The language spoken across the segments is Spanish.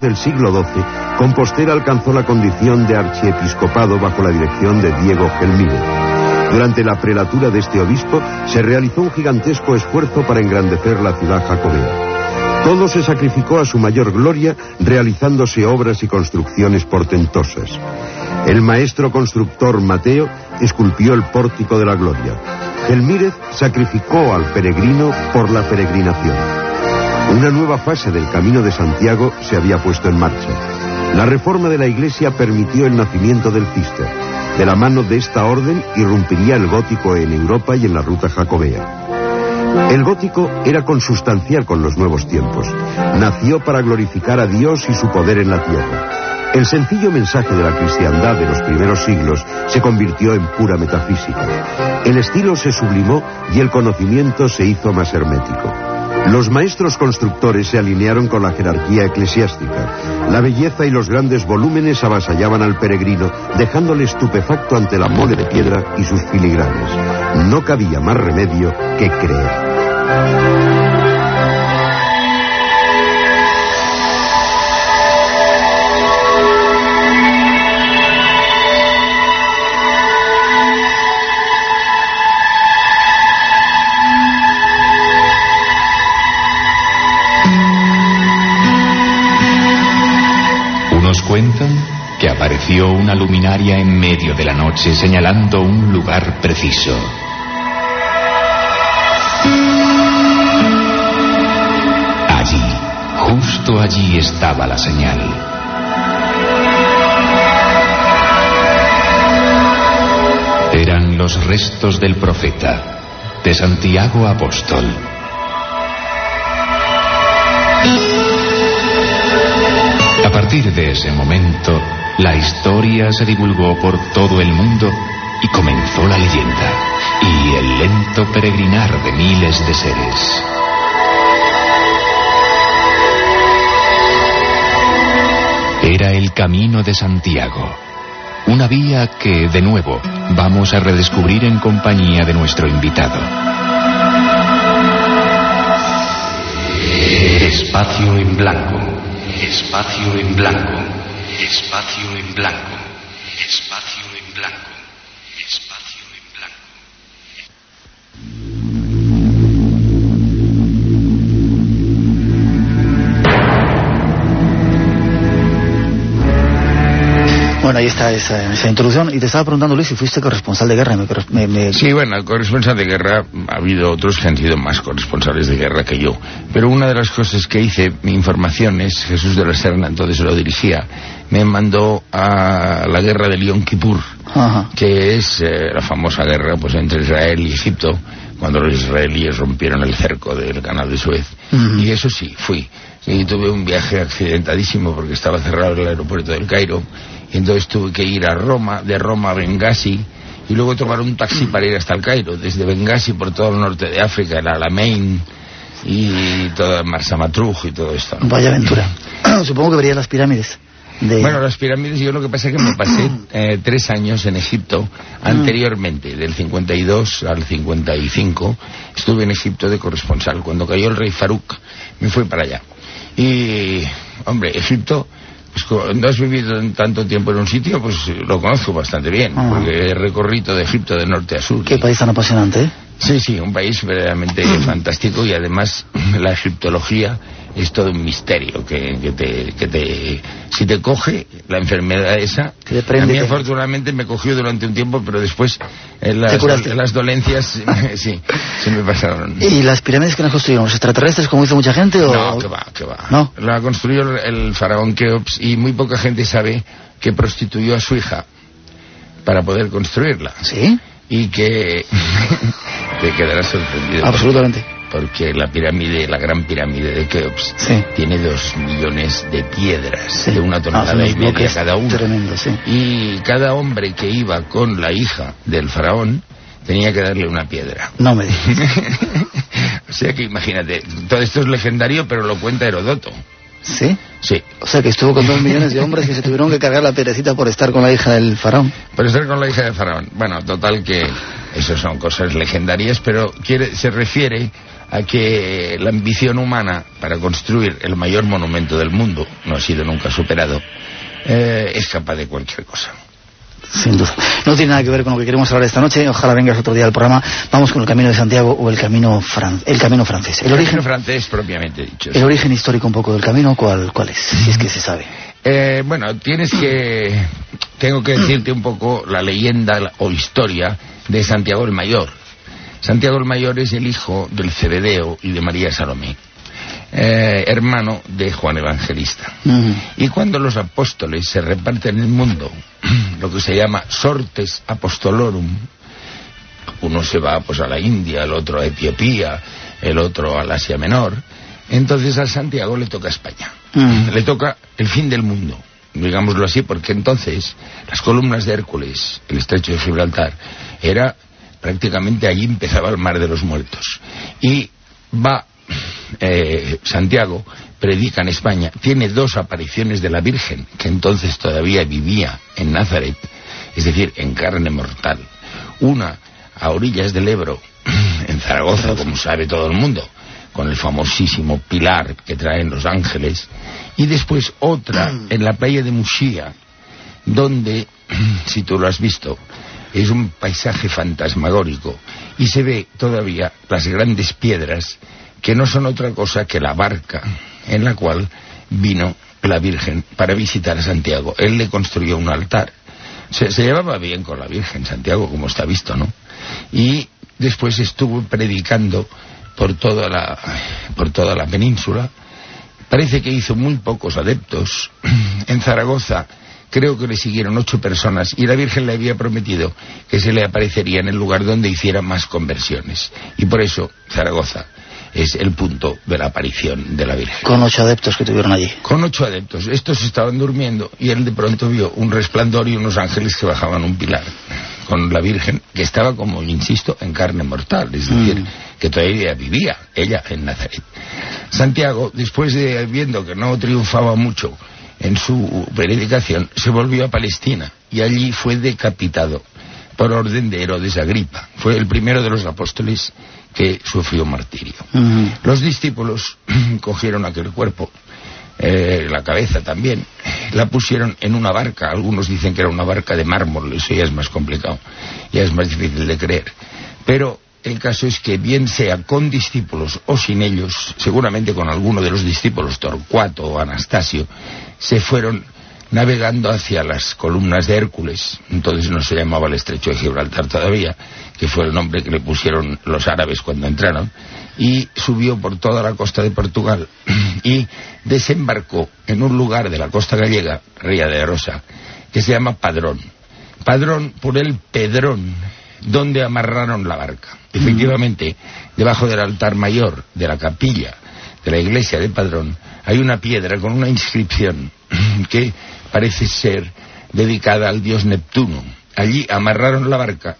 del siglo XII, Compostela alcanzó la condición de archiepiscopado bajo la dirección de Diego Gelmírez. Durante la prelatura de este obispo se realizó un gigantesco esfuerzo para engrandecer la ciudad jacobea. Todo se sacrificó a su mayor gloria, realizándose obras y construcciones portentosas. El maestro constructor Mateo esculpió el pórtico de la gloria. Gelmírez sacrificó al peregrino por la peregrinación. Una nueva fase del Camino de Santiago se había puesto en marcha. La reforma de la Iglesia permitió el nacimiento del Cister. De la mano de esta orden irrumpiría el gótico en Europa y en la ruta jacobea. El gótico era consustancial con los nuevos tiempos. Nació para glorificar a Dios y su poder en la tierra. El sencillo mensaje de la cristiandad de los primeros siglos se convirtió en pura metafísica. El estilo se sublimó y el conocimiento se hizo más hermético. Los maestros constructores se alinearon con la jerarquía eclesiástica. La belleza y los grandes volúmenes avasallaban al peregrino, dejándole estupefacto ante la mole de piedra y sus filigranes. No cabía más remedio que creer. Apareció una luminaria en medio de la noche señalando un lugar preciso. Allí, justo allí estaba la señal. Eran los restos del profeta, de Santiago Apóstol. A partir de ese momento, la historia se divulgó por todo el mundo y comenzó la leyenda y el lento peregrinar de miles de seres. Era el camino de Santiago, una vía que, de nuevo, vamos a redescubrir en compañía de nuestro invitado. Espacio en blanco. Espacio en blanco. Espacio en blanco. Bueno, ahí está esa, esa introducción. Y te estaba preguntando, Luis, si fuiste corresponsal de guerra. Me, me- Sí, bueno, corresponsal de guerra, ha habido otros que han sido más corresponsales de guerra que yo. Pero una de las cosas que hice, mi información es, Jesús de la Serna, entonces lo dirigía, me mandó a la guerra de Yom Kippur, Ajá. que es eh, la famosa guerra pues entre Israel y Egipto, cuando los israelíes rompieron el cerco del canal de Suez. Y eso sí, fui. Y tuve un viaje accidentadísimo porque estaba cerrado el aeropuerto del Cairo. Y entonces tuve que ir a Roma, de Roma a Benghazi, y luego tomar un taxi para ir hasta el Cairo, desde Benghazi por todo el norte de África, el Alamein y todo Marsa Matruj y todo esto. ¿no? Vaya aventura. Supongo que verías las pirámides. De... Bueno, las pirámides, yo lo que pasa es que me pasé eh, tres años en Egipto anteriormente, del 52 al 55, estuve en Egipto de corresponsal. Cuando cayó el rey Farouk, me fui para allá. Y, hombre, Egipto, cuando has vivido tanto tiempo en un sitio, pues lo conozco bastante bien, Ah. porque he recorrido de Egipto de norte a sur. Qué Y- país tan apasionante, ¿eh? Sí, sí, un país verdaderamente fantástico y además la egiptología es todo un misterio que, que te, que te si te coge la enfermedad esa Que a mí te- afortunadamente me cogió durante un tiempo pero después eh, las, dolencias sí se me pasaron ¿Y las pirámides que nos construyeron? ¿Los extraterrestres, como dice mucha gente? O... no, que va, que va. No. La construyó el, el faraón Keops y muy poca gente sabe que prostituyó a su hija para poder construirla. ¿Sí? Y que te quedarás sorprendido. Absolutamente. Porque la pirámide, la gran pirámide de Keops, Sí. tiene dos millones de piedras Sí. de una Ah, tonelada son y media cada una. Tremendo, sí. Y cada hombre que iba con la hija del faraón tenía que darle una piedra. No me digas. o sea que imagínate, todo esto es legendario, pero lo cuenta Herodoto. ¿Sí? Sí. O sea que estuvo con dos millones de hombres que se tuvieron que cargar la piedrecita por estar con la hija del faraón. Por estar con la hija del faraón. Bueno, total que eso son cosas legendarias, pero quiere, se refiere a que la ambición humana para construir el mayor monumento del mundo, no ha sido nunca superado, eh, es capaz de cualquier cosa. Sin duda. No tiene nada que ver con lo que queremos hablar esta noche. Ojalá vengas otro día al programa. Vamos con el Camino de Santiago o el Camino, fran el camino francés. El, origen francés propiamente dicho. El origen histórico un poco del camino, ¿cuál, cuál es? Si es que se sabe. Eh, bueno, tienes que... Tengo que decirte un poco la leyenda o historia de Santiago el Mayor. Santiago el Mayor es el hijo del Cebedeo y de María Salomé. Eh, hermano de Juan Evangelista. Y cuando los apóstoles se reparten el mundo, lo que se llama sortes apostolorum, uno se va pues a la India, el otro a Etiopía, el otro al Asia Menor, entonces a Santiago le toca España, le toca el fin del mundo, digámoslo así, porque entonces las columnas de Hércules, el estrecho de Gibraltar, era prácticamente allí empezaba el mar de los muertos. Y va eh, Santiago, predica en España, tiene dos apariciones de la Virgen, que entonces todavía vivía en Nazaret, es decir, en carne mortal. Una a orillas del Ebro, en Zaragoza, como sabe todo el mundo, con el famosísimo pilar que traen los ángeles, y después otra en la playa de Muxía, donde, si tú lo has visto, es un paisaje fantasmagórico y se ve todavía las grandes piedras que no son otra cosa que la barca en la cual vino la Virgen para visitar a Santiago. Él le construyó un altar. Se, llevaba bien con la Virgen Santiago, como está visto, ¿no? Y después estuvo predicando por toda la, por toda la península. Parece que hizo muy pocos adeptos. En Zaragoza creo que le siguieron ocho personas y la Virgen le había prometido que se le aparecería en el lugar donde hiciera más conversiones. Y por eso Zaragoza es el punto de la aparición de la Virgen. Con ocho adeptos que tuvieron allí. Con ocho adeptos. Estos estaban durmiendo y él de pronto vio un resplandor y unos ángeles que bajaban un pilar con la Virgen, que estaba como, insisto, en carne mortal, es decir, mm. que todavía vivía ella en Nazaret. Santiago, después de viendo que no triunfaba mucho en su predicación, se volvió a Palestina y allí fue decapitado por orden de Herodes Agripa. Fue el primero de los apóstoles que sufrió martirio. Los discípulos cogieron aquel cuerpo, eh, la cabeza también, la pusieron en una barca. Algunos dicen que era una barca de mármol, eso ya es más complicado, ya es más difícil de creer. Pero el caso es que bien sea con discípulos o sin ellos, seguramente con alguno de los discípulos, Torcuato o Anastasio, se fueron navegando hacia las columnas de Hércules, entonces no se llamaba el estrecho de Gibraltar todavía, que fue el nombre que le pusieron los árabes cuando entraron, y subió por toda la costa de Portugal y desembarcó en un lugar de la costa gallega, Ría de Rosa, que se llama Padrón. Padrón por el Pedrón, donde amarraron la barca. Efectivamente, debajo del altar mayor de la capilla de la iglesia de Padrón hay una piedra con una inscripción que parece ser dedicada al dios Neptuno. Allí amarraron la barca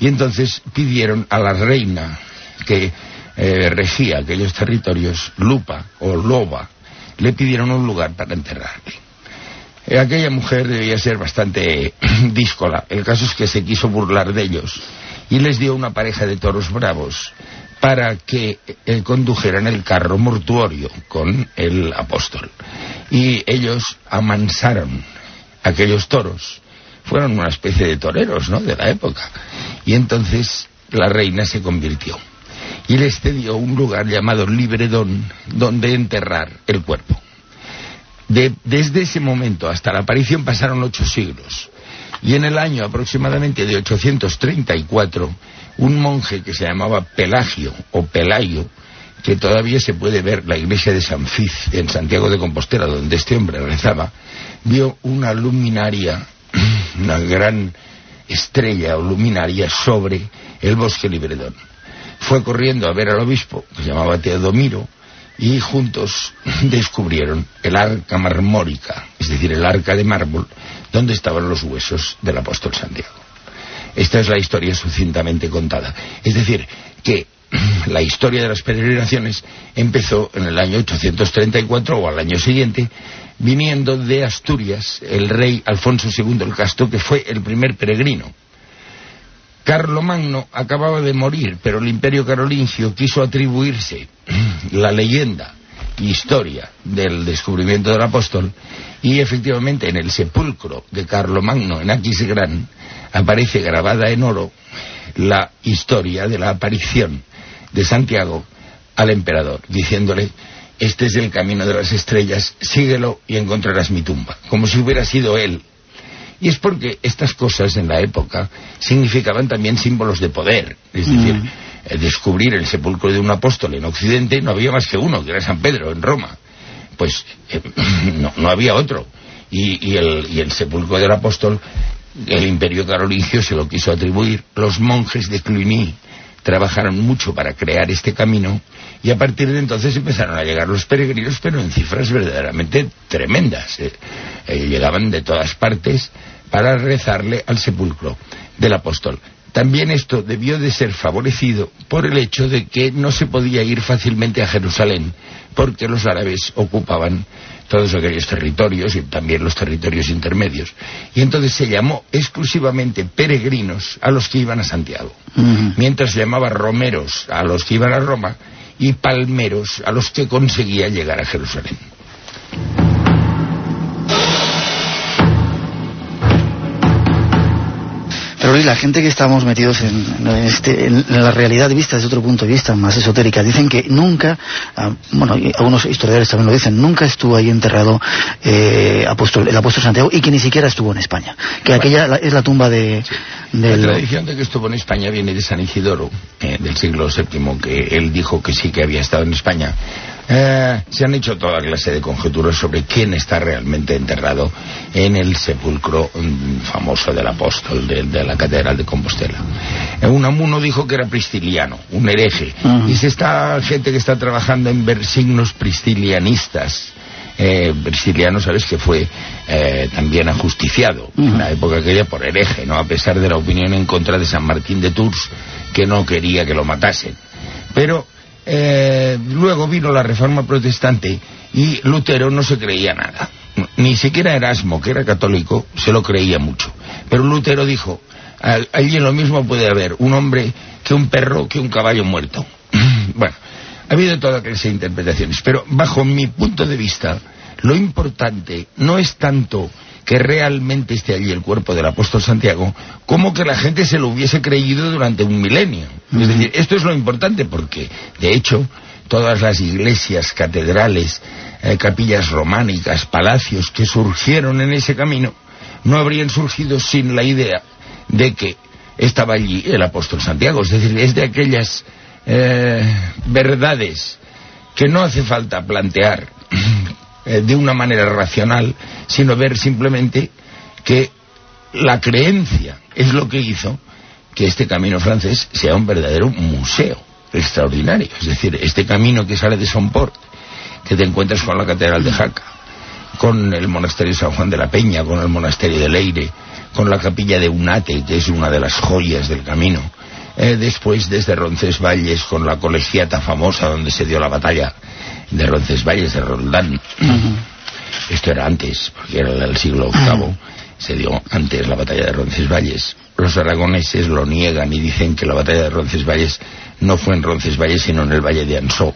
y entonces pidieron a la reina que eh, regía aquellos territorios, Lupa o Loba, le pidieron un lugar para enterrarle. Eh, aquella mujer debía ser bastante díscola. El caso es que se quiso burlar de ellos y les dio una pareja de toros bravos para que condujeran el carro mortuorio con el apóstol. Y ellos amansaron aquellos toros. Fueron una especie de toreros, ¿no?, de la época. Y entonces la reina se convirtió y les cedió un lugar llamado Libredón donde enterrar el cuerpo. desde ese momento hasta la aparición pasaron ocho siglos. Y en el año aproximadamente de 834 un monje que se llamaba Pelagio o Pelayo, que todavía se puede ver la iglesia de San Fiz en Santiago de Compostela, donde este hombre rezaba, vio una luminaria, una gran estrella o luminaria sobre el bosque Libredón. Fue corriendo a ver al obispo, que se llamaba Teodomiro, y juntos descubrieron el arca marmórica, es decir, el arca de mármol, donde estaban los huesos del apóstol Santiago. Esta es la historia sucintamente contada. Es decir, que la historia de las peregrinaciones empezó en el año 834 o al año siguiente, viniendo de Asturias el rey Alfonso II el Casto, que fue el primer peregrino. Carlomagno acababa de morir, pero el imperio carolingio quiso atribuirse la leyenda historia del descubrimiento del apóstol y efectivamente en el sepulcro de Carlomagno en Aquisgrán aparece grabada en oro la historia de la aparición de Santiago al emperador, diciéndole este es el camino de las estrellas, síguelo y encontrarás mi tumba, como si hubiera sido él. Y es porque estas cosas en la época significaban también símbolos de poder, es decir, mm. descubrir el sepulcro de un apóstol en Occidente no había más que uno, que era San Pedro, en Roma. Pues eh, no, había otro. Y, el, y el sepulcro del apóstol, el imperio carolingio se lo quiso atribuir. Los monjes de Cluny trabajaron mucho para crear este camino y a partir de entonces empezaron a llegar los peregrinos, pero en cifras verdaderamente tremendas. Eh. Eh, llegaban de todas partes para rezarle al sepulcro del apóstol. También esto debió de ser favorecido por el hecho de que no se podía ir fácilmente a Jerusalén, porque los árabes ocupaban todos aquellos territorios y también los territorios intermedios. Y entonces se llamó exclusivamente peregrinos a los que iban a Santiago, mientras se llamaba romeros a los que iban a Roma y palmeros a los que conseguía llegar a Jerusalén. Pero la gente que estamos metidos en, este, en, la realidad vista desde otro punto de vista más esotérica, dicen que nunca, ah, bueno, algunos historiadores también lo dicen, nunca estuvo ahí enterrado eh, apóstol, el apóstol Santiago y que ni siquiera estuvo en España. Que aquella es la tumba de... La tradición de que estuvo en España viene de San Isidoro, eh, del siglo VII, que él dijo que sí que había estado en España eh, se han hecho toda clase de conjeturas sobre quién está realmente enterrado en el sepulcro mm, famoso del apóstol de, la Catedral de Compostela. Eh, un amuno dijo que era pristiliano, un hereje. Y se está gente que está trabajando en ver signos pristilianistas. Eh, Pristiliano, sabes que fue eh, también ajusticiado en la época aquella por hereje, ¿no? A pesar de la opinión en contra de San Martín de Tours, que no quería que lo matasen. Pero eh, luego vino la reforma protestante y Lutero no se creía nada. Ni siquiera Erasmo, que era católico, se lo creía mucho. Pero Lutero dijo, allí lo mismo puede haber un hombre que un perro que un caballo muerto. bueno, ha habido toda clase de interpretaciones, pero bajo mi punto de vista, lo importante no es tanto que realmente esté allí el cuerpo del apóstol Santiago, como que la gente se lo hubiese creído durante un milenio. Es decir, esto es lo importante porque, de hecho, todas las iglesias, catedrales, eh, capillas románicas, palacios que surgieron en ese camino, no habrían surgido sin la idea de que estaba allí el apóstol Santiago. Es decir, es de aquellas eh, verdades que no hace falta plantear eh, de una manera racional, sino ver simplemente que la creencia es lo que hizo que este camino francés sea un verdadero museo extraordinario. Es decir, este camino que sale de Somport, que te encuentras con la Catedral de Jaca, con el monasterio de San Juan de la Peña, con el monasterio de Leire, con la capilla de Unate, que es una de las joyas del camino. Eh, después, desde Roncesvalles, con la colegiata famosa donde se dio la batalla de Roncesvalles, de Roldán. Esto era antes, porque era el siglo VIII. Se dio antes la batalla de Roncesvalles. Los aragoneses lo niegan y dicen que la batalla de Roncesvalles no fue en Roncesvalles, sino en el valle de Ansó.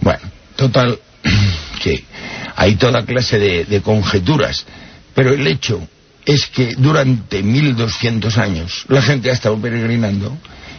Bueno, total, que hay toda clase de, de conjeturas, pero el hecho es que durante 1200 años la gente ha estado peregrinando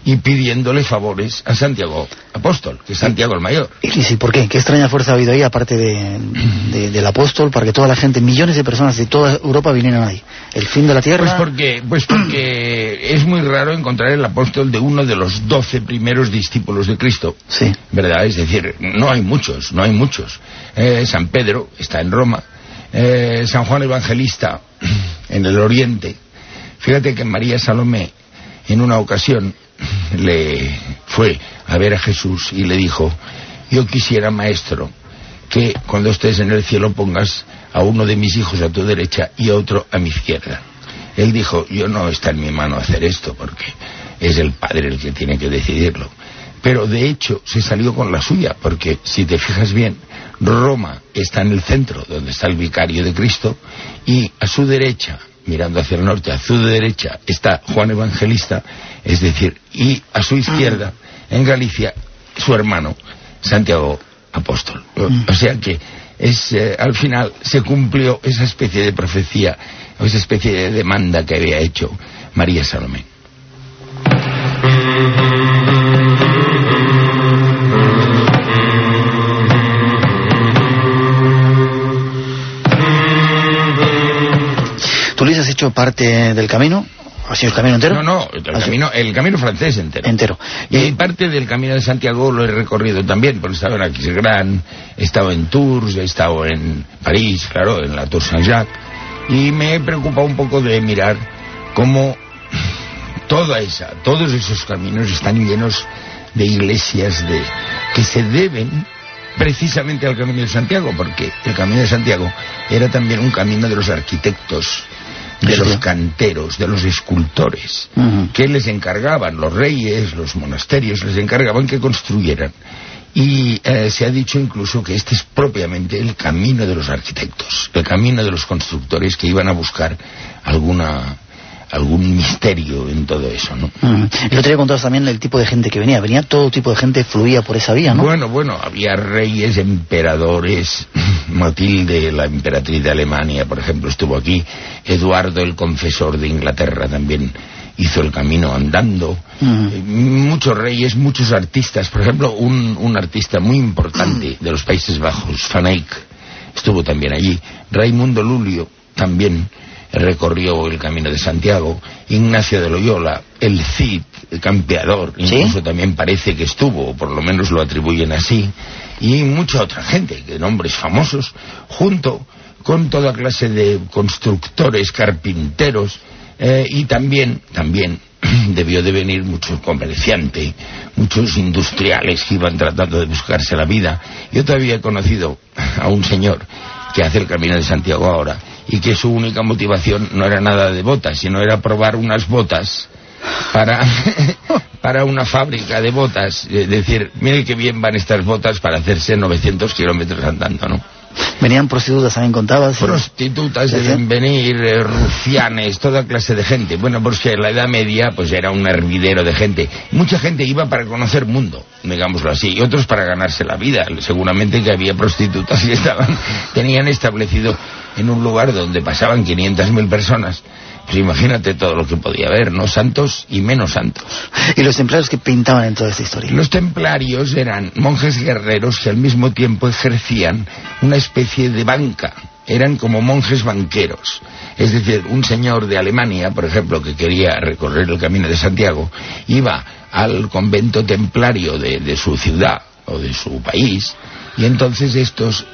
y pidiéndole favores a Santiago Apóstol, que es Santiago el Mayor. ¿Y sí, por qué? ¿Qué extraña fuerza ha habido ahí, aparte de, del Apóstol, para que toda la gente, millones de personas de toda Europa vinieran ahí? ¿El fin de la Tierra? Pues porque, pues porque es muy raro encontrar el Apóstol de uno de los doce primeros discípulos de Cristo. Sí. ¿Verdad? Es decir, no hay muchos, no hay muchos. Eh, San Pedro está en Roma, eh, San Juan Evangelista en el Oriente. Fíjate que María Salomé, en una ocasión, le fue a ver a Jesús y le dijo, yo quisiera, maestro, que cuando estés en el cielo pongas a uno de mis hijos a tu derecha y a otro a mi izquierda. Él dijo, yo no está en mi mano hacer esto porque es el Padre el que tiene que decidirlo. Pero de hecho se salió con la suya, porque si te fijas bien, Roma está en el centro, donde está el vicario de Cristo, y a su derecha mirando hacia el norte, a su derecha está Juan Evangelista, es decir, y a su izquierda, en Galicia, su hermano, Santiago Apóstol. O sea que es, eh, al final se cumplió esa especie de profecía, o esa especie de demanda que había hecho María Salomé. Hecho parte del camino? ¿Ha sido el camino entero? No, no, el ¿Ha sido- camino, el camino francés entero. Entero. Y parte del camino de Santiago lo he recorrido también, porque he estado en Aquisgrán, he estado en Tours, he estado en París, claro, en la Tour Saint-Jacques, y me he preocupado un poco de mirar cómo toda esa, todos esos caminos están llenos de iglesias de que se deben precisamente al Camino de Santiago, porque el Camino de Santiago era también un camino de los arquitectos, de Sí. los canteros, de los escultores, que les encargaban, los reyes, los monasterios, les encargaban que construyeran. Y eh, se ha dicho incluso que este es propiamente el camino de los arquitectos, el camino de los constructores que iban a buscar alguna algún misterio en todo eso, ¿no? Mm. El otro día contabas también el tipo de gente que venía. Venía todo tipo de gente, fluía por esa vía, ¿no? Bueno, bueno, había reyes, emperadores, Matilde, la emperatriz de Alemania, por ejemplo, estuvo aquí, Eduardo el confesor de Inglaterra también hizo el camino andando, Mm. Eh, muchos reyes, muchos artistas, por ejemplo, un, un artista muy importante de los Países Bajos, Van Eyck, estuvo también allí, Raimundo Lulio también recorrió el camino de Santiago, Ignacio de Loyola, el Cid, el campeador, ¿Sí? incluso también parece que estuvo, o por lo menos lo atribuyen así, y mucha otra gente, de nombres famosos, junto con toda clase de constructores, carpinteros, eh, y también, también debió de venir mucho comerciante, muchos industriales que iban tratando de buscarse la vida. Yo todavía he conocido a un señor que hace el Camino de Santiago ahora y que su única motivación no era nada de botas, sino era probar unas botas para, para una fábrica de botas. Es decir, mire qué bien van estas botas para hacerse 900 kilómetros andando, ¿no? Venían prostitutas, también contabas. Prostitutas Sí, deben venir, eh, rufianes, toda clase de gente. Bueno, porque en la Edad Media pues era un hervidero de gente. Mucha gente iba para conocer mundo, digámoslo así, y otros para ganarse la vida. Seguramente que había prostitutas que estaban, tenían establecido en un lugar donde pasaban 500.000 personas. Pues imagínate todo lo que podía haber, ¿no? Santos y menos santos. Y los templarios que pintaban en toda esta historia. Los templarios eran monjes guerreros que al mismo tiempo ejercían una especie de banca. Eran como monjes banqueros. Es decir, un señor de Alemania, por ejemplo, que quería recorrer el camino de Santiago, iba al convento templario de, de su ciudad o de su país y entonces estos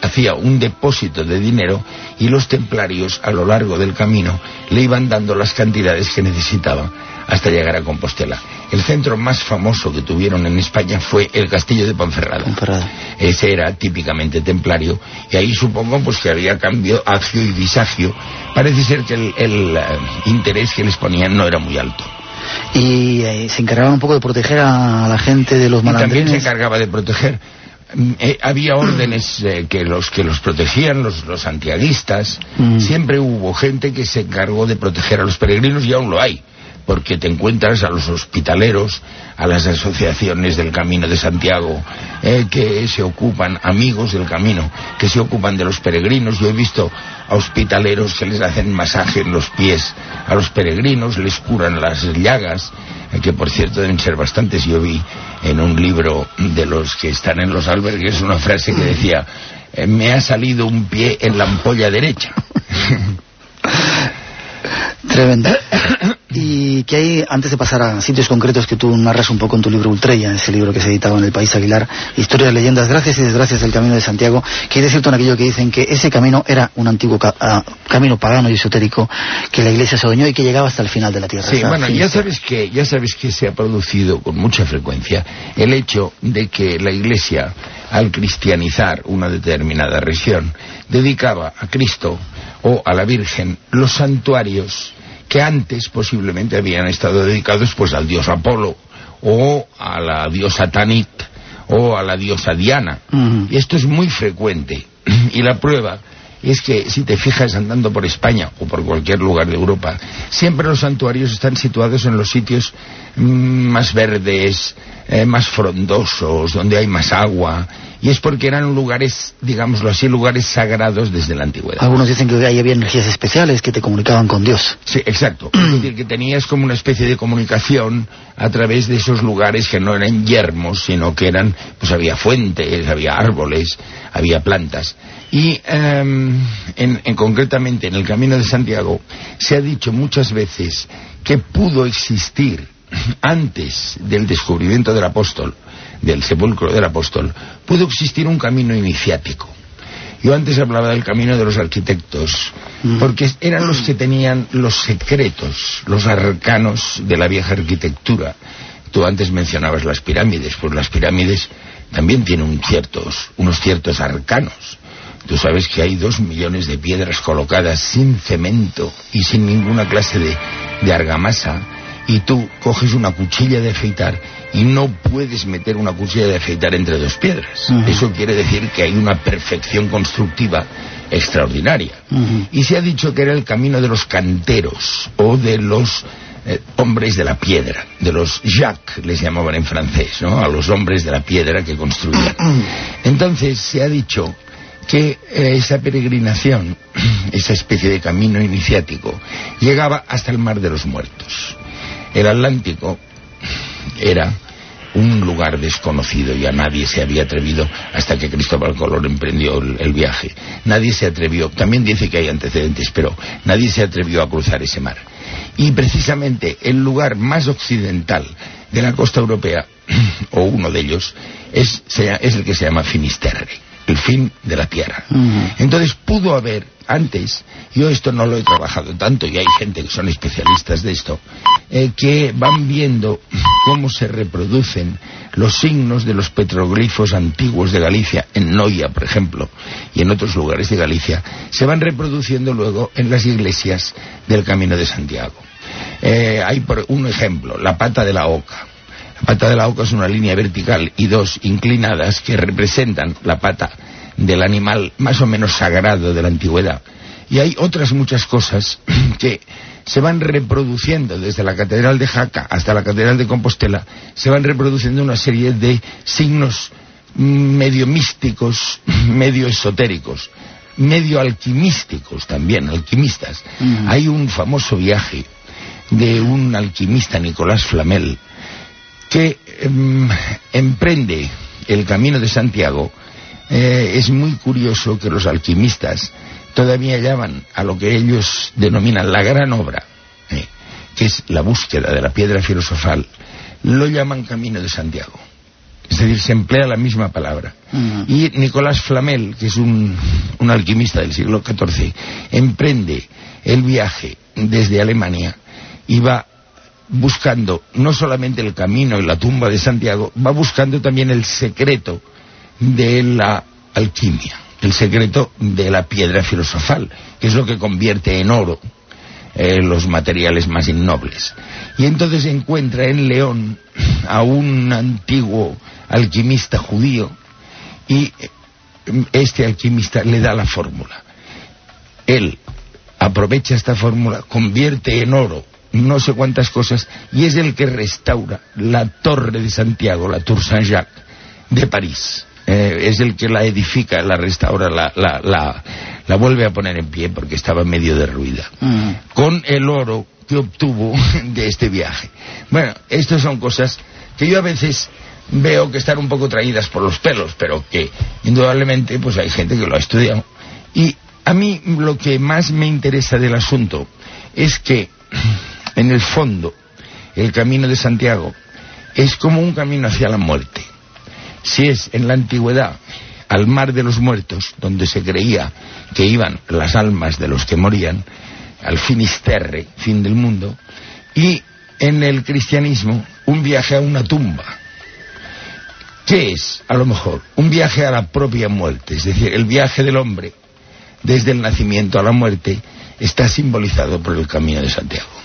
hacía un depósito de dinero y los templarios a lo largo del camino le iban dando las cantidades que necesitaba hasta llegar a Compostela. El centro más famoso que tuvieron en España fue el castillo de Ponferrada. Ponferrada. Ese era típicamente templario y ahí supongo pues que había cambio agio y disagio. Parece ser que el, el, eh, interés que les ponían no era muy alto. Y eh, se encargaban un poco de proteger a la gente de los Y también se malandrines. encargaba de proteger. Eh, había órdenes eh, que los que los protegían, los, los santiaguistas. Mm. Siempre hubo gente que se encargó de proteger a los peregrinos y aún lo hay. Porque te encuentras a los hospitaleros, a las asociaciones del Camino de Santiago, eh, que se ocupan, amigos del camino, que se ocupan de los peregrinos. Yo he visto a hospitaleros que les hacen masaje en los pies a los peregrinos, les curan las llagas, eh, que por cierto deben ser bastantes. Yo vi en un libro de los que están en los albergues una frase que decía, eh, me ha salido un pie en la ampolla derecha. Tremendo. Y que hay, antes de pasar a sitios concretos que tú narras un poco en tu libro Ultrella, ese libro que se editaba en el País Aguilar, Historias, leyendas, gracias y desgracias del Camino de Santiago, que hay de cierto en aquello que dicen que ese camino era un antiguo ca- ah, camino pagano y esotérico que la Iglesia se adueñó y que llegaba hasta el final de la tierra. Sí, bueno, ya sabes que ya sabes que se ha producido con mucha frecuencia el hecho de que la Iglesia, al cristianizar una determinada región, dedicaba a Cristo o a la Virgen los santuarios que antes posiblemente habían estado dedicados pues al dios Apolo o a la diosa Tanit o a la diosa Diana. Y esto es muy frecuente. Y la prueba es que si te fijas andando por España o por cualquier lugar de Europa, siempre los santuarios están situados en los sitios mm, más verdes, eh, más frondosos, donde hay más agua, y es porque eran lugares, digámoslo así, lugares sagrados desde la antigüedad. Algunos dicen que ahí había energías especiales que te comunicaban con Dios. Sí, exacto. es decir, que tenías como una especie de comunicación a través de esos lugares que no eran yermos, sino que eran, pues había fuentes, había árboles, había plantas. Y em, en, en, concretamente en el Camino de Santiago se ha dicho muchas veces que pudo existir antes del descubrimiento del apóstol, del sepulcro del apóstol, pudo existir un camino iniciático. Yo antes hablaba del camino de los arquitectos, porque eran los que tenían los secretos, los arcanos de la vieja arquitectura. Tú antes mencionabas las pirámides, pues las pirámides también tienen ciertos, unos ciertos arcanos. Tú sabes que hay dos millones de piedras colocadas sin cemento y sin ninguna clase de, de argamasa y tú coges una cuchilla de afeitar y no puedes meter una cuchilla de afeitar entre dos piedras. Eso quiere decir que hay una perfección constructiva extraordinaria. Y se ha dicho que era el camino de los canteros o de los eh, hombres de la piedra, de los Jacques, les llamaban en francés, ¿no? A los hombres de la piedra que construían. Entonces se ha dicho que esa peregrinación, esa especie de camino iniciático, llegaba hasta el mar de los muertos. El Atlántico era un lugar desconocido y a nadie se había atrevido hasta que Cristóbal Colón emprendió el, viaje. Nadie se atrevió, también dice que hay antecedentes, pero nadie se atrevió a cruzar ese mar. Y precisamente el lugar más occidental de la costa europea, o uno de ellos, es el que se llama Finisterre el fin de la tierra. Entonces pudo haber antes, yo esto no lo he trabajado tanto y hay gente que son especialistas de esto, eh, que van viendo cómo se reproducen los signos de los petroglifos antiguos de Galicia, en Noia, por ejemplo, y en otros lugares de Galicia, se van reproduciendo luego en las iglesias del Camino de Santiago. Eh, hay por un ejemplo, la pata de la oca la pata de la oca es una línea vertical y dos inclinadas que representan la pata del animal más o menos sagrado de la antigüedad. Y hay otras muchas cosas que se van reproduciendo desde la Catedral de Jaca hasta la Catedral de Compostela, se van reproduciendo una serie de signos medio místicos, medio esotéricos, medio alquimísticos también, alquimistas. Hay un famoso viaje de un alquimista, Nicolás Flamel, que em, emprende el camino de Santiago, eh, es muy curioso que los alquimistas todavía llaman a lo que ellos denominan la gran obra, eh, que es la búsqueda de la piedra filosofal, lo llaman camino de Santiago. Es decir, se emplea la misma palabra. Y Nicolás Flamel, que es un, un alquimista del siglo XIV, emprende el viaje desde Alemania y va buscando no solamente el camino y la tumba de Santiago, va buscando también el secreto de la alquimia, el secreto de la piedra filosofal, que es lo que convierte en oro eh, los materiales más innobles. Y entonces encuentra en León a un antiguo alquimista judío y eh, este alquimista le da la fórmula. Él aprovecha esta fórmula, convierte en oro no sé cuántas cosas, y es el que restaura la torre de Santiago, la Tour Saint-Jacques, de París. Eh, es el que la edifica, la restaura, la, la, la, vuelve a poner en pie porque estaba medio derruida, mm. con el oro que obtuvo de este viaje. Bueno, estas son cosas que yo a veces veo que están un poco traídas por los pelos, pero que indudablemente pues hay gente que lo ha estudiado. Y a mí lo que más me interesa del asunto es que en el fondo, el camino de Santiago es como un camino hacia la muerte. Si es en la antigüedad al mar de los muertos, donde se creía que iban las almas de los que morían, al finisterre, fin del mundo, y en el cristianismo un viaje a una tumba. ¿Qué es, a lo mejor? Un viaje a la propia muerte, es decir, el viaje del hombre desde el nacimiento a la muerte está simbolizado por el camino de Santiago.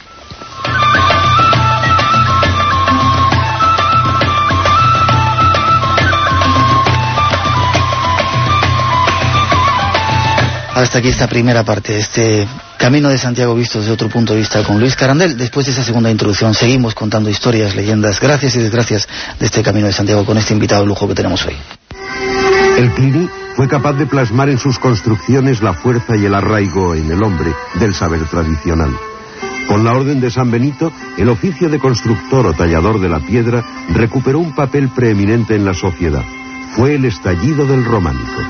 Hasta aquí esta primera parte, este Camino de Santiago visto desde otro punto de vista con Luis Carandel. Después de esa segunda introducción seguimos contando historias, leyendas, gracias y desgracias de este Camino de Santiago con este invitado lujo que tenemos hoy. El Clini fue capaz de plasmar en sus construcciones la fuerza y el arraigo en el hombre del saber tradicional. Con la Orden de San Benito, el oficio de constructor o tallador de la piedra recuperó un papel preeminente en la sociedad. Fue el estallido del románico.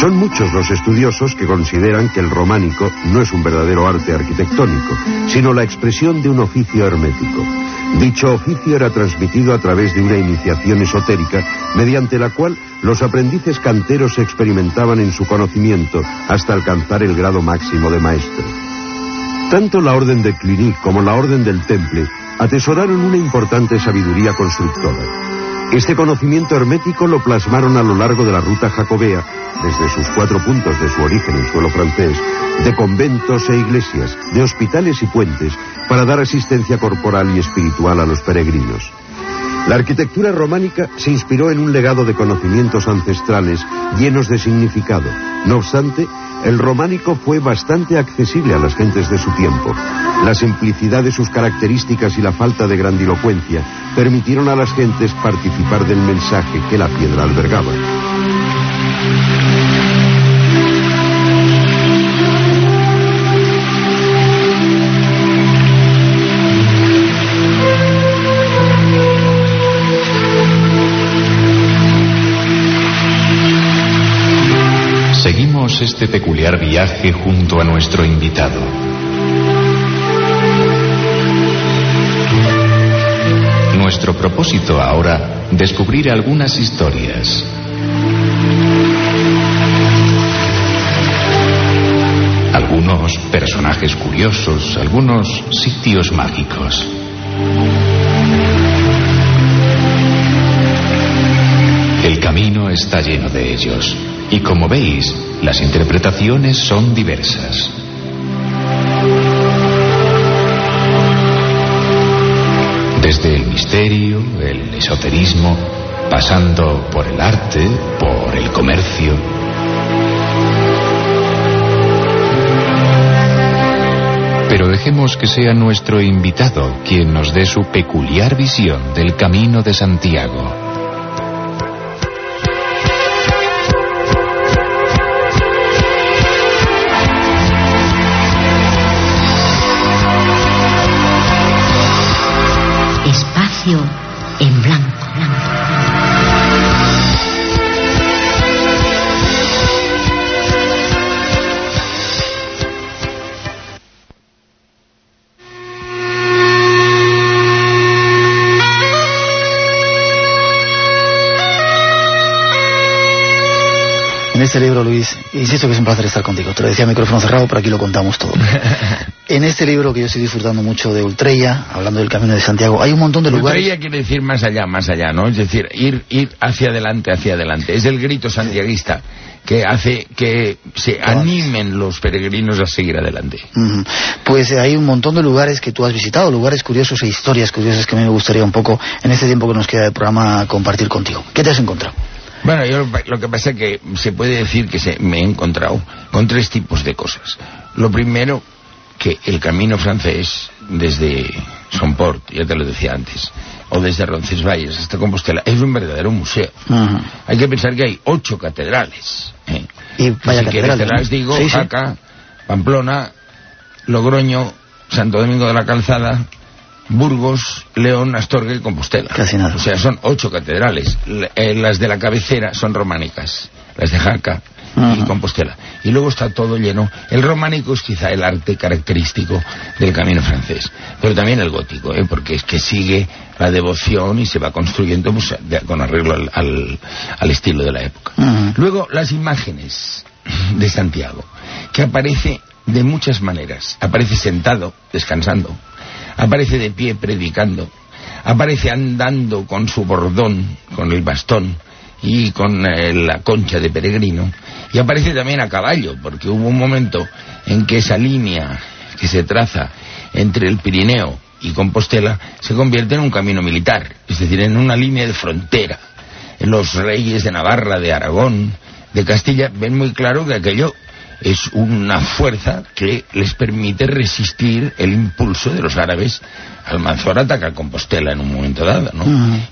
Son muchos los estudiosos que consideran que el románico no es un verdadero arte arquitectónico, sino la expresión de un oficio hermético. Dicho oficio era transmitido a través de una iniciación esotérica, mediante la cual los aprendices canteros experimentaban en su conocimiento hasta alcanzar el grado máximo de maestro. Tanto la Orden de Cluny como la Orden del Temple atesoraron una importante sabiduría constructora. Este conocimiento hermético lo plasmaron a lo largo de la ruta jacobea, desde sus cuatro puntos de su origen en suelo francés, de conventos e iglesias, de hospitales y puentes, para dar asistencia corporal y espiritual a los peregrinos. La arquitectura románica se inspiró en un legado de conocimientos ancestrales llenos de significado. No obstante, el románico fue bastante accesible a las gentes de su tiempo. La simplicidad de sus características y la falta de grandilocuencia permitieron a las gentes participar del mensaje que la piedra albergaba. Este peculiar viaje junto a nuestro invitado. Nuestro propósito ahora, descubrir algunas historias. Algunos personajes curiosos, algunos sitios mágicos. El camino está lleno de ellos. Y como veis, las interpretaciones son diversas. Desde el misterio, el esoterismo, pasando por el arte, por el comercio. Pero dejemos que sea nuestro invitado quien nos dé su peculiar visión del camino de Santiago. Libro, Luis, insisto que es un placer estar contigo. Te lo decía micrófono cerrado, pero aquí lo contamos todo. en este libro que yo estoy disfrutando mucho de Ultreya, hablando del Camino de Santiago, hay un montón de lugares... Ultreya quiere decir más allá, más allá, ¿no? Es decir, ir, ir hacia adelante, hacia adelante. Es el grito santiaguista que hace que se animen los peregrinos a seguir adelante. Pues hay un montón de lugares que tú has visitado, lugares curiosos e historias curiosas que a mí me gustaría un poco, en este tiempo que nos queda de programa, compartir contigo. ¿Qué te has encontrado? Bueno, yo lo que pasa es que se puede decir que se, me he encontrado con tres tipos de cosas. Lo primero, que el camino francés desde Somport, ya te lo decía antes, o desde Roncesvalles hasta Compostela, es un verdadero museo. Hay que pensar que hay ocho catedrales. ¿eh? Y vaya si quieres te ¿no? las digo, Sí, Pamplona, Logroño, Santo Domingo de la Calzada, Burgos, León, Astorga y Compostela. Casi nada. O sea, son ocho catedrales. Eh, las de la cabecera son románicas, las de Jaca y. Compostela. Y luego está todo lleno. El románico es quizá el arte característico del camino francés, pero también el gótico, ¿eh? porque es que sigue la devoción y se va construyendo pues, de- con arreglo al, al- al estilo de la época. Luego, las imágenes de Santiago, que aparece de muchas maneras. Aparece sentado, descansando. Aparece de pie, predicando. Aparece andando con su bordón, con el bastón y con eh, la concha de peregrino. Y aparece también a caballo, porque hubo un momento en que esa línea que se traza entre el Pirineo y Compostela se convierte en un camino militar, es decir, en una línea de frontera los reyes de Navarra, de Aragón, de Castilla, ven muy claro que aquello es una fuerza que les permite resistir el impulso de los árabes. Almanzora ataca Compostela en un momento dado, ¿no?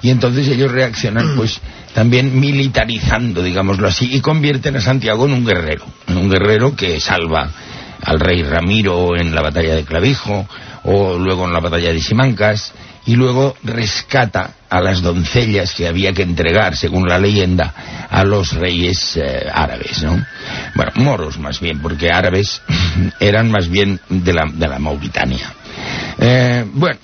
Y entonces ellos reaccionan, pues, también militarizando, digámoslo así, y convierten a Santiago en un guerrero, en un guerrero que salva al rey Ramiro en la batalla de Clavijo, o luego en la batalla de Simancas, y luego rescata a las doncellas que había que entregar, según la leyenda, a los reyes eh, árabes, ¿no? Bueno, moros más bien, porque árabes eran más bien de la, de la Mauritania. Eh, bueno,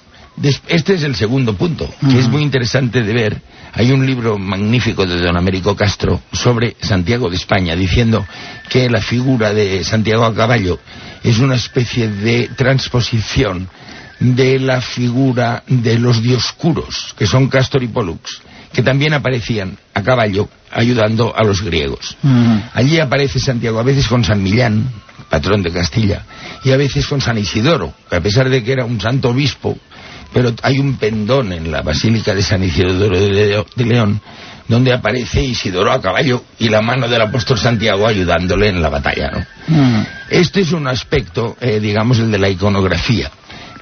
este es el segundo punto, que es muy interesante de ver. Hay un libro magnífico de don Américo Castro sobre Santiago de España, diciendo que la figura de Santiago a caballo es una especie de transposición de la figura de los dioscuros, que son Castor y Pollux, que también aparecían a caballo ayudando a los griegos. Allí aparece Santiago, a veces con San Millán, patrón de Castilla, y a veces con San Isidoro, que a pesar de que era un santo obispo, pero hay un pendón en la Basílica de San Isidoro de, León, donde aparece Isidoro a caballo y la mano del apóstol Santiago ayudándole en la batalla. ¿no? Este es un aspecto, eh, digamos, el de la iconografía.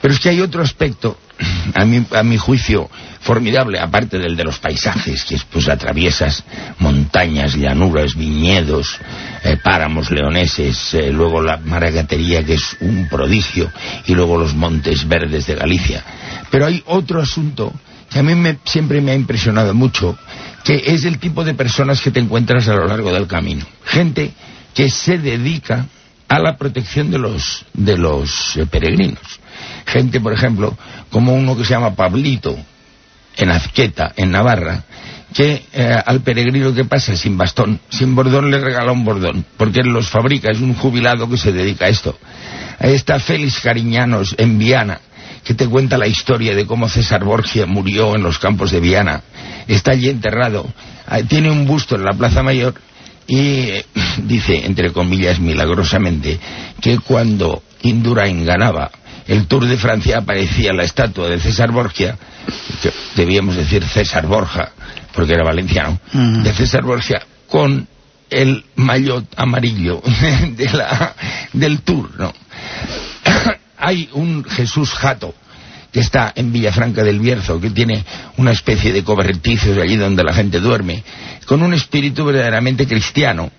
Pero es que hay otro aspecto, a mi, a mi juicio, formidable, aparte del de los paisajes, que es pues atraviesas montañas, llanuras, viñedos, eh, páramos leoneses, eh, luego la maragatería que es un prodigio, y luego los montes verdes de Galicia. Pero hay otro asunto que a mí me, siempre me ha impresionado mucho, que es el tipo de personas que te encuentras a lo largo del camino. Gente que se dedica a la protección de los, de los eh, peregrinos. Gente, por ejemplo, como uno que se llama Pablito, en Azqueta, en Navarra, que eh, al peregrino que pasa sin bastón, sin bordón, le regala un bordón, porque él los fabrica, es un jubilado que se dedica a esto. Ahí está Félix Cariñanos en Viana, que te cuenta la historia de cómo César Borgia murió en los campos de Viana. Está allí enterrado, tiene un busto en la Plaza Mayor y eh, dice, entre comillas, milagrosamente, que cuando Indurain ganaba el Tour de Francia aparecía la estatua de César Borgia, que debíamos decir César Borja, porque era valenciano, de César Borgia, con el maillot amarillo de la, del Tour, ¿no? Hay un Jesús Jato que está en Villafranca del Bierzo, que tiene una especie de cobertizos allí donde la gente duerme, con un espíritu verdaderamente cristiano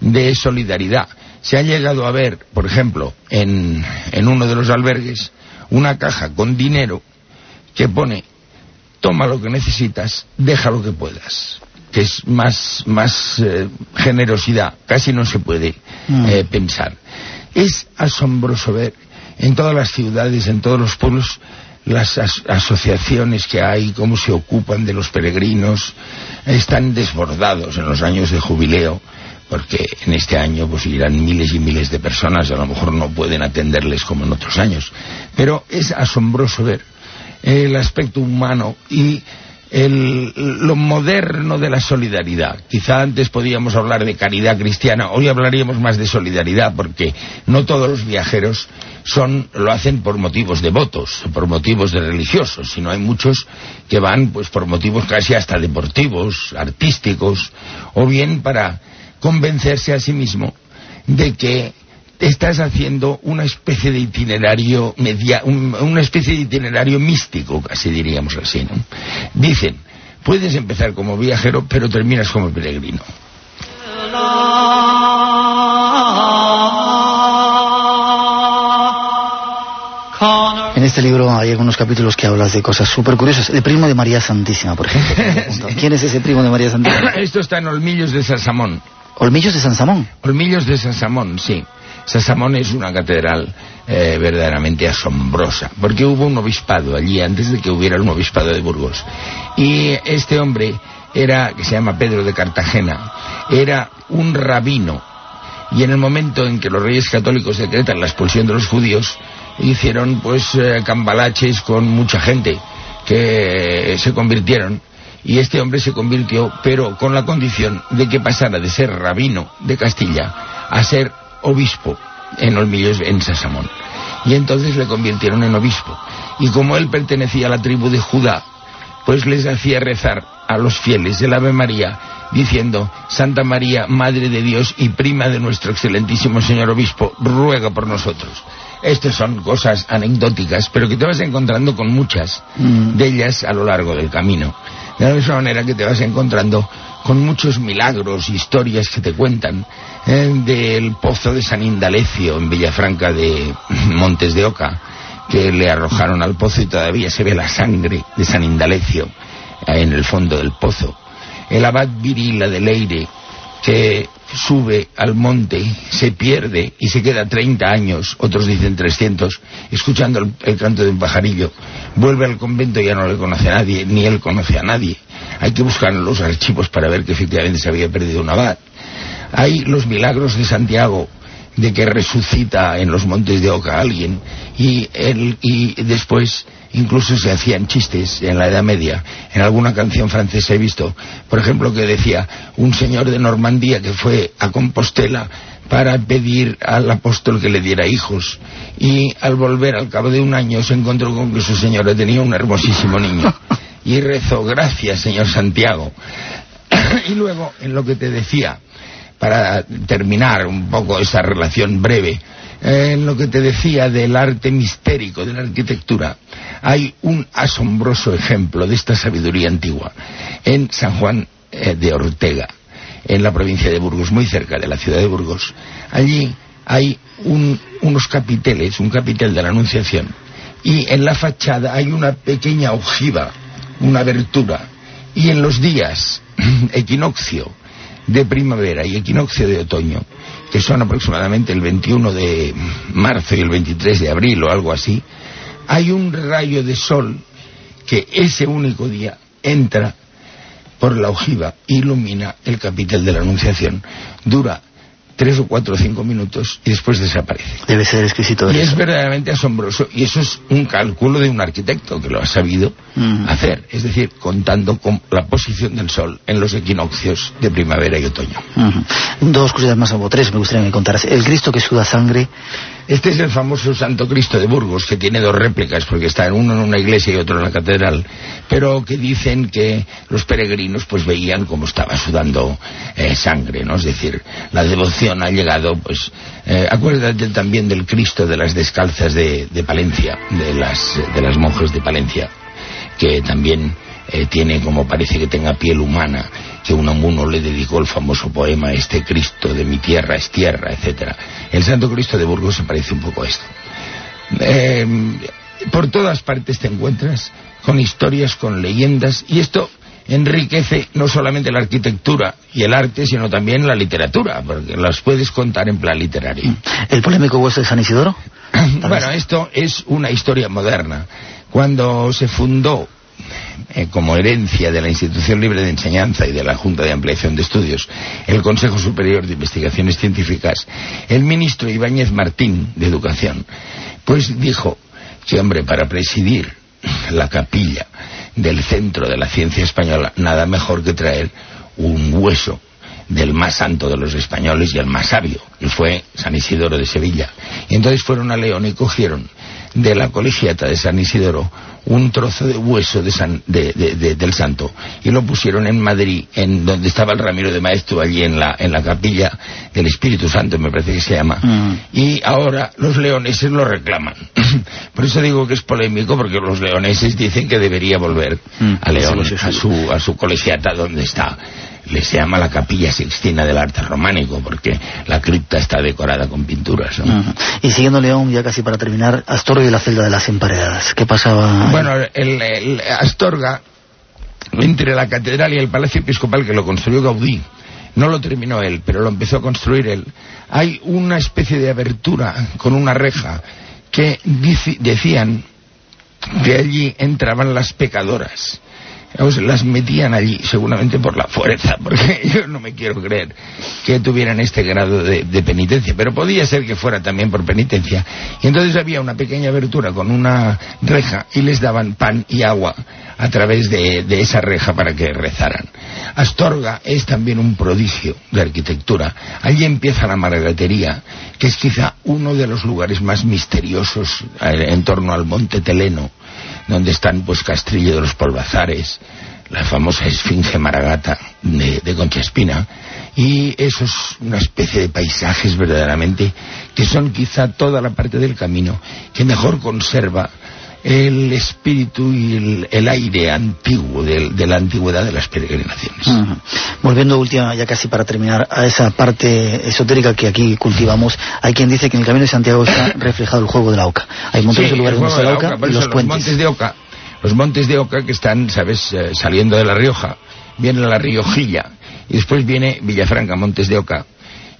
de solidaridad se ha llegado a ver, por ejemplo, en, en uno de los albergues, una caja con dinero que pone toma lo que necesitas, deja lo que puedas que es más, más eh, generosidad, casi no se puede mm. eh, pensar. Es asombroso ver en todas las ciudades, en todos los pueblos, las asociaciones que hay, cómo se ocupan de los peregrinos, están desbordados en los años de jubileo porque en este año pues irán miles y miles de personas, a lo mejor no pueden atenderles como en otros años. Pero es asombroso ver el aspecto humano y lo moderno de la solidaridad. Quizá antes podíamos hablar de caridad cristiana, hoy hablaríamos más de solidaridad, porque no todos los viajeros son, lo hacen por motivos devotos, por motivos de religiosos, sino hay muchos que van pues por motivos casi hasta deportivos, artísticos, o bien para convencerse a sí mismo de que estás haciendo una especie de itinerario media, una especie de itinerario místico, casi diríamos así, ¿no? Dicen, puedes empezar como viajero, pero terminas como peregrino. En este libro hay algunos capítulos que hablas de cosas súper curiosas. El primo de María Santísima, por ejemplo. ¿Quién es ese primo de María Santísima? Esto está en Olmillos de Salsamón. Olmillos de San Samón. Olmillos de San Samón, sí. San Samón es una catedral eh, verdaderamente asombrosa, porque hubo un obispado allí antes de que hubiera un obispado de Burgos. Y este hombre era, que se llama Pedro de Cartagena, era un rabino. Y en el momento en que los reyes católicos decretan la expulsión de los judíos, hicieron pues eh, cambalaches con mucha gente que se convirtieron y este hombre se convirtió, pero con la condición de que pasara de ser rabino de Castilla a ser obispo en Olmillos, en Sasamón. Y entonces le convirtieron en obispo. Y como él pertenecía a la tribu de Judá, pues les hacía rezar a los fieles del Ave María diciendo, Santa María, Madre de Dios y prima de nuestro excelentísimo señor obispo, ruega por nosotros. Estas son cosas anecdóticas, pero que te vas encontrando con muchas Mm. de ellas a lo largo del camino. De la misma manera que te vas encontrando con muchos milagros, historias que te cuentan eh, del pozo de San Indalecio en Villafranca de Montes de Oca, que le arrojaron al pozo y todavía se ve la sangre de San Indalecio eh, en el fondo del pozo. El abad Virila de Leire, que sube al monte, se pierde y se queda 30 años, otros dicen 300, escuchando el, el canto de un pajarillo. Vuelve al convento y ya no le conoce a nadie, ni él conoce a nadie. Hay que buscar los archivos para ver que efectivamente se había perdido un abad. Hay los milagros de Santiago, de que resucita en los montes de Oca alguien y, él, y después incluso se hacían chistes en la Edad Media. En alguna canción francesa he visto, por ejemplo, que decía un señor de Normandía que fue a Compostela para pedir al apóstol que le diera hijos y al volver al cabo de un año se encontró con que su señora tenía un hermosísimo niño y rezó gracias señor Santiago y luego en lo que te decía para terminar un poco esa relación breve, eh, en lo que te decía del arte mistérico de la arquitectura, hay un asombroso ejemplo de esta sabiduría antigua en San Juan eh, de Ortega, en la provincia de Burgos, muy cerca de la ciudad de Burgos. Allí hay un- unos capiteles, un capitel de la Anunciación, y en la fachada hay una pequeña ojiva, una abertura, y en los días equinoccio de primavera y equinoccio de otoño, que son aproximadamente el 21 de marzo y el 23 de abril o algo así, hay un rayo de sol que ese único día entra por la ojiva ilumina el capitel de la Anunciación. Dura tres o cuatro o cinco minutos y después desaparece. Debe ser exquisito Y eso. es verdaderamente asombroso. Y eso es un cálculo de un arquitecto que lo ha sabido Mm. hacer. Es decir, contando con la posición del sol en los equinoccios de primavera y otoño. Dos cosas más o tres me gustaría que me contaras. El Cristo que suda sangre. Este es el famoso Santo Cristo de Burgos, que tiene dos réplicas, porque está uno en una iglesia y otro en la catedral, pero que dicen que los peregrinos pues veían cómo estaba sudando eh, sangre, ¿no? Es decir, la devoción ha llegado, pues, eh, acuérdate también del Cristo de las descalzas de, Palencia, de las, de las monjas de Palencia, que también eh, tiene como parece que tenga piel humana, que Unamuno le dedicó el famoso poema Este Cristo de mi tierra es tierra, etcétera. El Santo Cristo de Burgos se parece un poco a esto. Eh, por todas partes te encuentras con historias, con leyendas, y esto enriquece no solamente la arquitectura y el arte, sino también la literatura, porque las puedes contar en plan literario. El polémico hueso de San Isidoro. Bueno, esto es una historia moderna. Cuando se fundó eh, como herencia de la Institución Libre de Enseñanza y de la Junta de Ampliación de Estudios, el Consejo Superior de Investigaciones Científicas, el ministro Ibáñez Martín de Educación, pues dijo que, hombre, para presidir la capilla del centro de la ciencia española, nada mejor que traer un hueso del más santo de los españoles y el más sabio, que fue San Isidoro de Sevilla. Y entonces fueron a León y cogieron de la colegiata de San Isidoro un trozo de hueso de San- de- de- de- del santo y lo pusieron en Madrid, en donde estaba el Ramiro de Maestro, allí en la, en la capilla del Espíritu Santo, me parece que se llama. Mm. Y ahora los leoneses lo reclaman. Por eso digo que es polémico, porque los leoneses dicen que debería volver Mm, a León, sí, sí, sí. a su, a su colegiata donde está. Le se llama la capilla sixtina del arte románico, porque la cripta está decorada con pinturas. Y siguiendo León, ya casi para terminar, Astorga y la celda de las emparedadas. ¿Qué pasaba? Bueno, el, el Astorga, entre la catedral y el palacio episcopal que lo construyó Gaudí, no lo terminó él, pero lo empezó a construir él, hay una especie de abertura con una reja que dici- decían que allí entraban las pecadoras. Las metían allí seguramente por la fuerza, porque yo no me quiero creer que tuvieran este grado de, de penitencia, pero podía ser que fuera también por penitencia. Y entonces había una pequeña abertura con una reja y les daban pan y agua a través de, de esa reja para que rezaran. Astorga es también un prodigio de arquitectura. Allí empieza la margatería, que es quizá uno de los lugares más misteriosos eh, en torno al monte Teleno donde están pues Castrillo de los Polvazares, la famosa esfinge maragata de, de Concha Espina, y eso es una especie de paisajes verdaderamente que son quizá toda la parte del camino que mejor conserva el espíritu y el, aire antiguo de, la antigüedad de las peregrinaciones. Volviendo última, ya casi para terminar, a esa parte esotérica que aquí cultivamos, hay quien dice que en el Camino de Santiago está reflejado el juego de la Oca. Hay montones de lugares donde está la Oca, y los, puentes. montes de Oca, los montes de Oca que están, ¿sabes?, eh, saliendo de La Rioja, viene la Riojilla, y después viene Villafranca, Montes de Oca,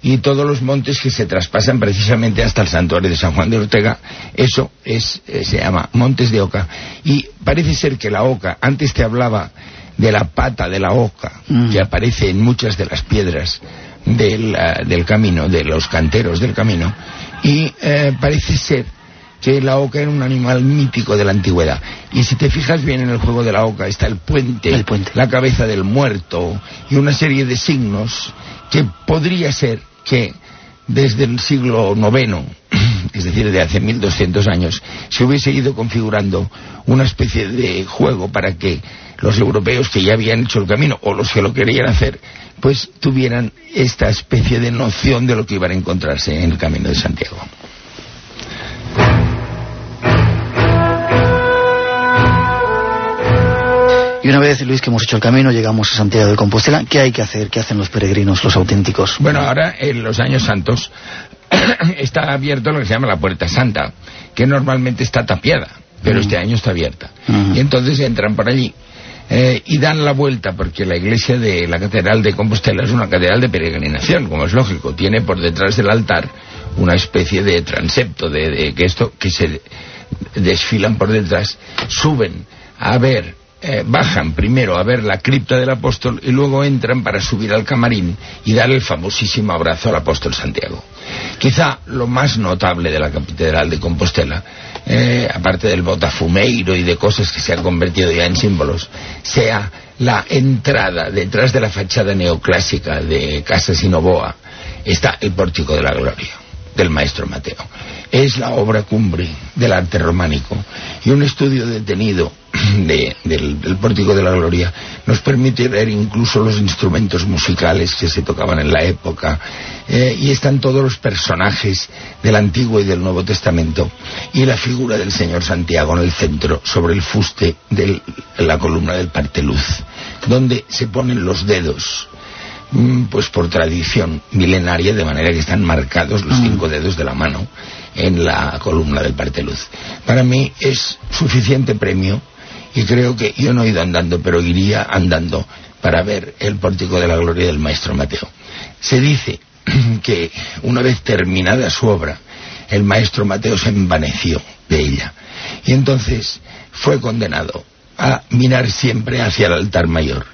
y todos los montes que se traspasan precisamente hasta el santuario de San Juan de Ortega, eso es, eh, se llama Montes de Oca. Y parece ser que la oca, antes te hablaba de la pata de la oca, mm. que aparece en muchas de las piedras del, del camino, de los canteros del camino, y eh, parece ser que la oca era un animal mítico de la antigüedad. Y si te fijas bien en el juego de la oca está el puente, el puente. la cabeza del muerto y una serie de signos que podría ser que desde el siglo IX, es decir, de hace 1200 años, se hubiese ido configurando una especie de juego para que los europeos que ya habían hecho el camino o los que lo querían hacer, pues tuvieran esta especie de noción de lo que iban a encontrarse en el camino de Santiago. Y una vez, Luis, que hemos hecho el camino, llegamos a Santiago de Compostela, ¿qué hay que hacer? ¿Qué hacen los peregrinos, los auténticos? Bueno, ahora en los años santos está abierto lo que se llama la Puerta Santa, que normalmente está tapiada, pero mm. este año está abierta. Y entonces entran por allí eh, y dan la vuelta, porque la iglesia de la Catedral de Compostela es una catedral de peregrinación, como es lógico. Tiene por detrás del altar una especie de transepto, de, de que esto que se desfilan por detrás, suben a ver eh, bajan primero a ver la cripta del apóstol y luego entran para subir al camarín y dar el famosísimo abrazo al apóstol Santiago. Quizá lo más notable de la catedral de Compostela, eh, aparte del botafumeiro y de cosas que se han convertido ya en símbolos, sea la entrada detrás de la fachada neoclásica de Casa Sinoboa, está el pórtico de la gloria del maestro Mateo. Es la obra cumbre del arte románico y un estudio detenido del, Pórtico de la Gloria nos permite ver incluso los instrumentos musicales que se tocaban en la época eh, y están todos los personajes del Antiguo y del Nuevo Testamento y la figura del Señor Santiago en el centro sobre el fuste de la columna del parteluz donde se ponen los dedos mm, pues por tradición milenaria de manera que están marcados los mm. cinco dedos de la mano en la columna del parteluz. Para mí es suficiente premio y creo que yo no he ido andando, pero iría andando para ver el pórtico de la gloria del maestro Mateo. Se dice que una vez terminada su obra, el maestro Mateo se envaneció de ella y entonces fue condenado a mirar siempre hacia el altar mayor.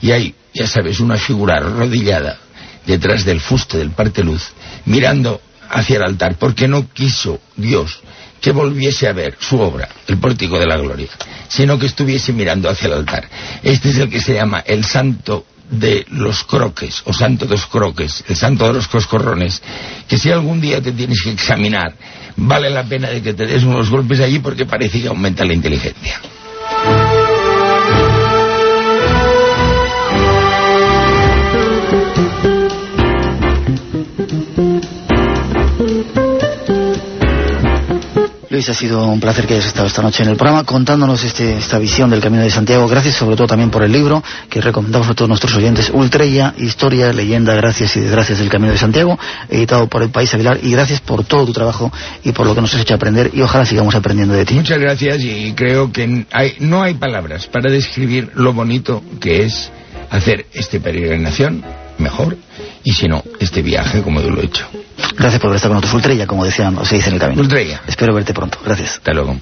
Y hay, ya sabes, una figura arrodillada detrás del fuste del parteluz, mirando hacia el altar, porque no quiso Dios que volviese a ver su obra, el pórtico de la gloria, sino que estuviese mirando hacia el altar. Este es el que se llama el santo de los croques, o santo de los croques, el santo de los coscorrones, que si algún día te tienes que examinar, vale la pena de que te des unos golpes allí porque parece que aumenta la inteligencia. Luis, ha sido un placer que hayas estado esta noche en el programa contándonos este, esta visión del Camino de Santiago. Gracias sobre todo también por el libro que recomendamos a todos nuestros oyentes, Ultreya, Historia, Leyenda, Gracias y Desgracias del Camino de Santiago, editado por el País Aguilar. Y gracias por todo tu trabajo y por lo que nos has hecho aprender y ojalá sigamos aprendiendo de ti. Muchas gracias y creo que no hay palabras para describir lo bonito que es hacer esta peregrinación mejor y si no, este viaje como yo lo he hecho. Gracias por estar con nosotros, Ultreya, como decían, se dice en el camino. Ultreya. Espero verte pronto. Gracias. Hasta luego.